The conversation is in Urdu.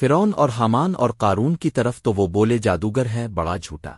فرون اور حامان اور قارون کی طرف تو وہ بولے جادوگر ہے بڑا جھوٹا۔